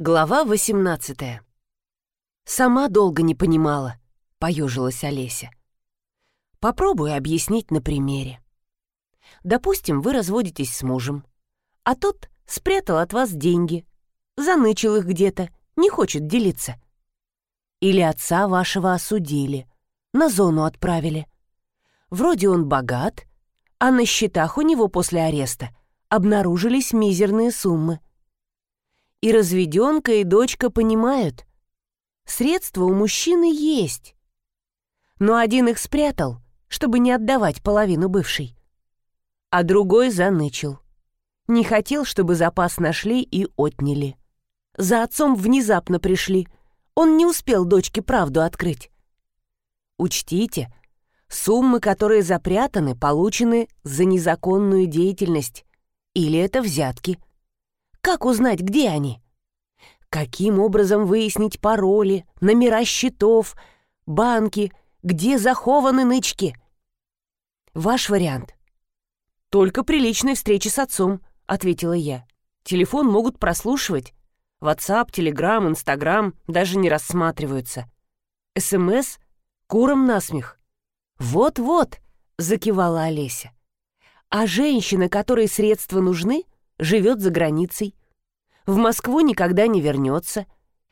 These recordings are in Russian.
Глава 18 «Сама долго не понимала», — поежилась Олеся. «Попробую объяснить на примере. Допустим, вы разводитесь с мужем, а тот спрятал от вас деньги, занычил их где-то, не хочет делиться. Или отца вашего осудили, на зону отправили. Вроде он богат, а на счетах у него после ареста обнаружились мизерные суммы. И разведенка, и дочка понимают. Средства у мужчины есть. Но один их спрятал, чтобы не отдавать половину бывшей. А другой занычил. Не хотел, чтобы запас нашли и отняли. За отцом внезапно пришли. Он не успел дочке правду открыть. Учтите, суммы, которые запрятаны, получены за незаконную деятельность. Или это взятки. Как узнать, где они? Каким образом выяснить пароли, номера счетов, банки, где захованы нычки? Ваш вариант. Только при личной встрече с отцом, ответила я. Телефон могут прослушивать. WhatsApp, Telegram, Instagram даже не рассматриваются. СМС куром насмех. Вот-вот, закивала Олеся. А женщина, которой средства нужны, живет за границей. В Москву никогда не вернется.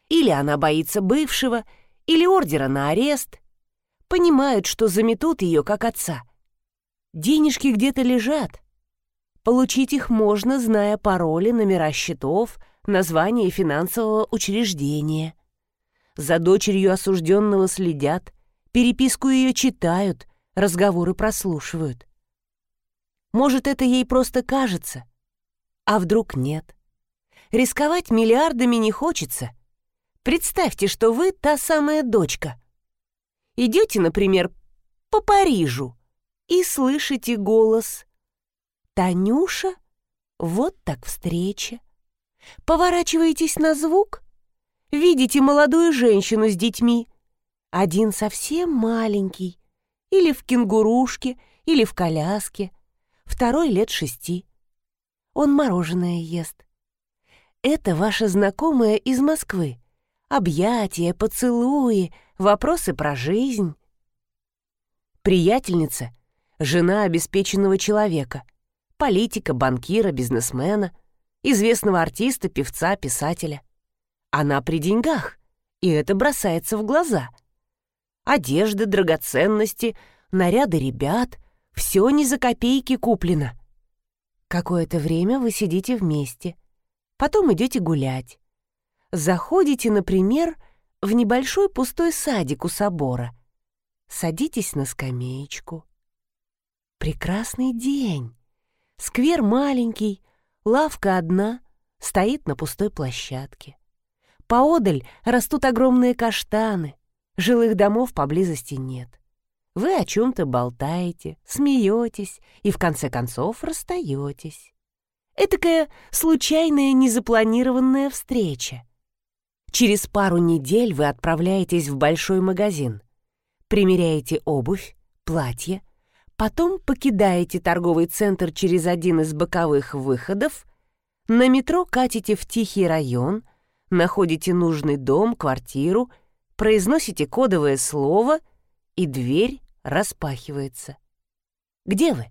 Или она боится бывшего, или ордера на арест. Понимают, что заметут ее, как отца. Денежки где-то лежат. Получить их можно, зная пароли, номера счетов, название финансового учреждения. За дочерью осужденного следят, переписку ее читают, разговоры прослушивают. Может, это ей просто кажется, а вдруг нет. Рисковать миллиардами не хочется. Представьте, что вы та самая дочка. Идете, например, по Парижу и слышите голос «Танюша, вот так встреча». Поворачиваетесь на звук, видите молодую женщину с детьми. Один совсем маленький, или в кенгурушке, или в коляске, второй лет шести. Он мороженое ест. Это ваша знакомая из Москвы. Объятия, поцелуи, вопросы про жизнь. Приятельница — жена обеспеченного человека, политика, банкира, бизнесмена, известного артиста, певца, писателя. Она при деньгах, и это бросается в глаза. Одежда, драгоценности, наряды ребят — все не за копейки куплено. Какое-то время вы сидите вместе, потом идете гулять. Заходите, например, в небольшой пустой садик у собора. Садитесь на скамеечку. Прекрасный день. Сквер маленький, лавка одна, стоит на пустой площадке. Поодаль растут огромные каштаны, жилых домов поблизости нет. Вы о чем-то болтаете, смеетесь и в конце концов расстаетесь. Этакая случайная незапланированная встреча. Через пару недель вы отправляетесь в большой магазин, примеряете обувь, платье, потом покидаете торговый центр через один из боковых выходов, на метро катите в тихий район, находите нужный дом, квартиру, произносите кодовое слово, и дверь распахивается. Где вы?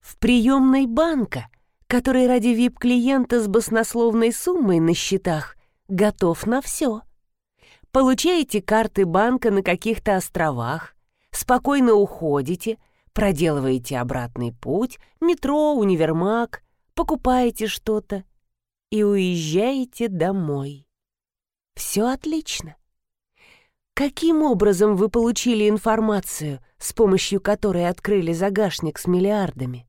В приемной банка, который ради вип-клиента с баснословной суммой на счетах готов на все. Получаете карты банка на каких-то островах, спокойно уходите, проделываете обратный путь, метро, универмаг, покупаете что-то и уезжаете домой. Все отлично. Каким образом вы получили информацию, с помощью которой открыли загашник с миллиардами?»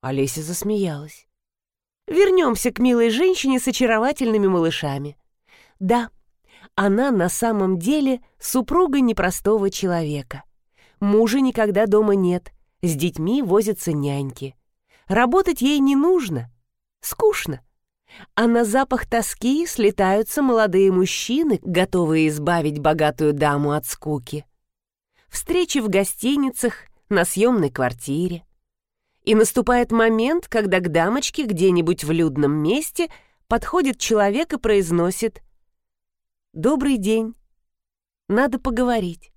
Олеся засмеялась. «Вернемся к милой женщине с очаровательными малышами. Да, она на самом деле супруга непростого человека. Мужа никогда дома нет, с детьми возятся няньки. Работать ей не нужно, скучно а на запах тоски слетаются молодые мужчины, готовые избавить богатую даму от скуки. Встречи в гостиницах, на съемной квартире. И наступает момент, когда к дамочке где-нибудь в людном месте подходит человек и произносит «Добрый день. Надо поговорить».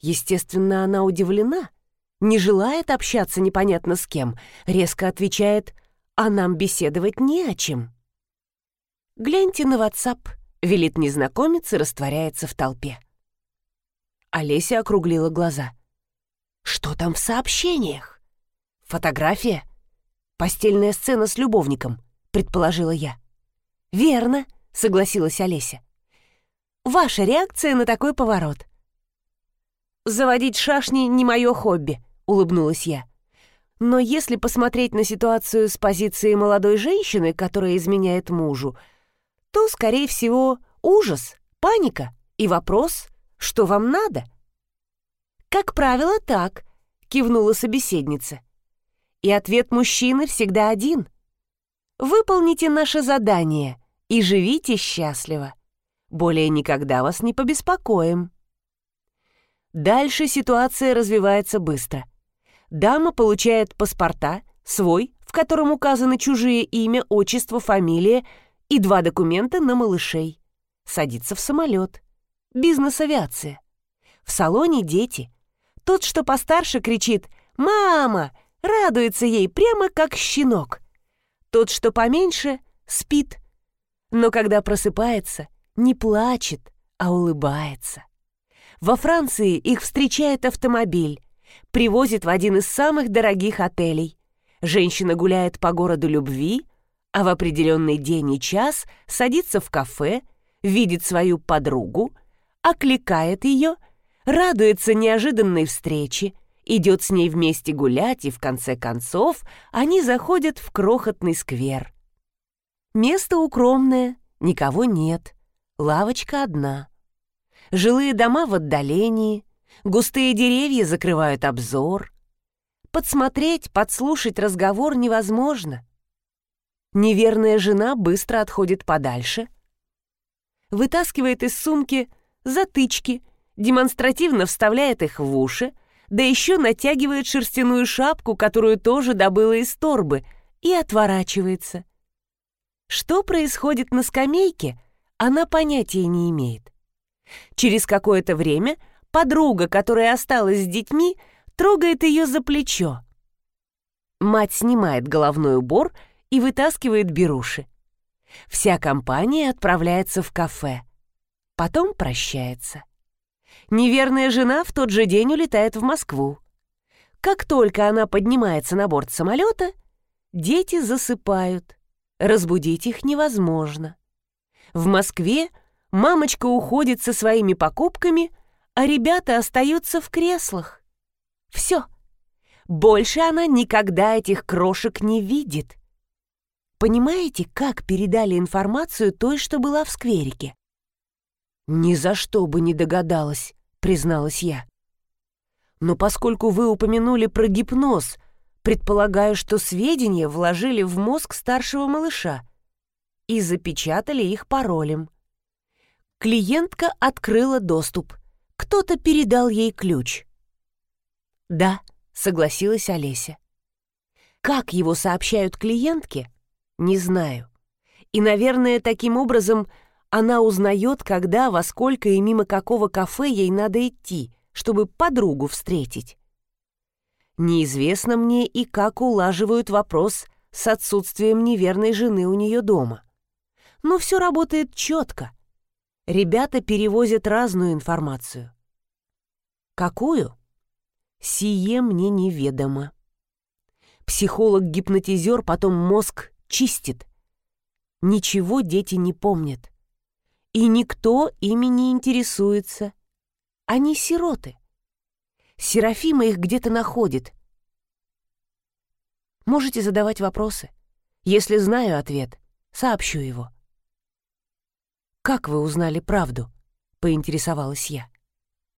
Естественно, она удивлена, не желает общаться непонятно с кем, резко отвечает «А нам беседовать не о чем». «Гляньте на WhatsApp», — велит незнакомец и растворяется в толпе. Олеся округлила глаза. «Что там в сообщениях? Фотография? Постельная сцена с любовником», — предположила я. «Верно», — согласилась Олеся. «Ваша реакция на такой поворот?» «Заводить шашни не мое хобби», — улыбнулась я. «Но если посмотреть на ситуацию с позиции молодой женщины, которая изменяет мужу, то, скорее всего, ужас, паника и вопрос, что вам надо?» «Как правило, так», — кивнула собеседница. И ответ мужчины всегда один. «Выполните наше задание и живите счастливо. Более никогда вас не побеспокоим». Дальше ситуация развивается быстро. Дама получает паспорта, свой, в котором указаны чужие имя, отчество, фамилия и два документа на малышей. Садится в самолет. Бизнес-авиация. В салоне дети. Тот, что постарше, кричит «Мама!» Радуется ей прямо как щенок. Тот, что поменьше, спит. Но когда просыпается, не плачет, а улыбается. Во Франции их встречает автомобиль, привозит в один из самых дорогих отелей. Женщина гуляет по городу любви, а в определенный день и час садится в кафе, видит свою подругу, окликает ее, радуется неожиданной встрече, идет с ней вместе гулять, и в конце концов они заходят в крохотный сквер. Место укромное, никого нет, лавочка одна. Жилые дома в отдалении, густые деревья закрывают обзор. Подсмотреть, подслушать разговор невозможно. Неверная жена быстро отходит подальше, вытаскивает из сумки затычки, демонстративно вставляет их в уши, да еще натягивает шерстяную шапку, которую тоже добыла из торбы, и отворачивается. Что происходит на скамейке, она понятия не имеет. Через какое-то время подруга, которая осталась с детьми, трогает ее за плечо. Мать снимает головной убор и вытаскивает беруши. Вся компания отправляется в кафе. Потом прощается. Неверная жена в тот же день улетает в Москву. Как только она поднимается на борт самолета, дети засыпают. Разбудить их невозможно. В Москве Мамочка уходит со своими покупками, а ребята остаются в креслах. Все. Больше она никогда этих крошек не видит. Понимаете, как передали информацию той, что была в скверике? «Ни за что бы не догадалась», — призналась я. «Но поскольку вы упомянули про гипноз, предполагаю, что сведения вложили в мозг старшего малыша и запечатали их паролем. Клиентка открыла доступ. Кто-то передал ей ключ. «Да», — согласилась Олеся. Как его сообщают клиентке, не знаю. И, наверное, таким образом она узнает, когда, во сколько и мимо какого кафе ей надо идти, чтобы подругу встретить. Неизвестно мне и как улаживают вопрос с отсутствием неверной жены у нее дома. Но все работает четко — ребята перевозят разную информацию. Какую? Сие мне неведомо. Психолог-гипнотизер потом мозг чистит. Ничего дети не помнят. И никто ими не интересуется. Они сироты. Серафима их где-то находит. Можете задавать вопросы. Если знаю ответ, сообщу его. «Как вы узнали правду?» — поинтересовалась я.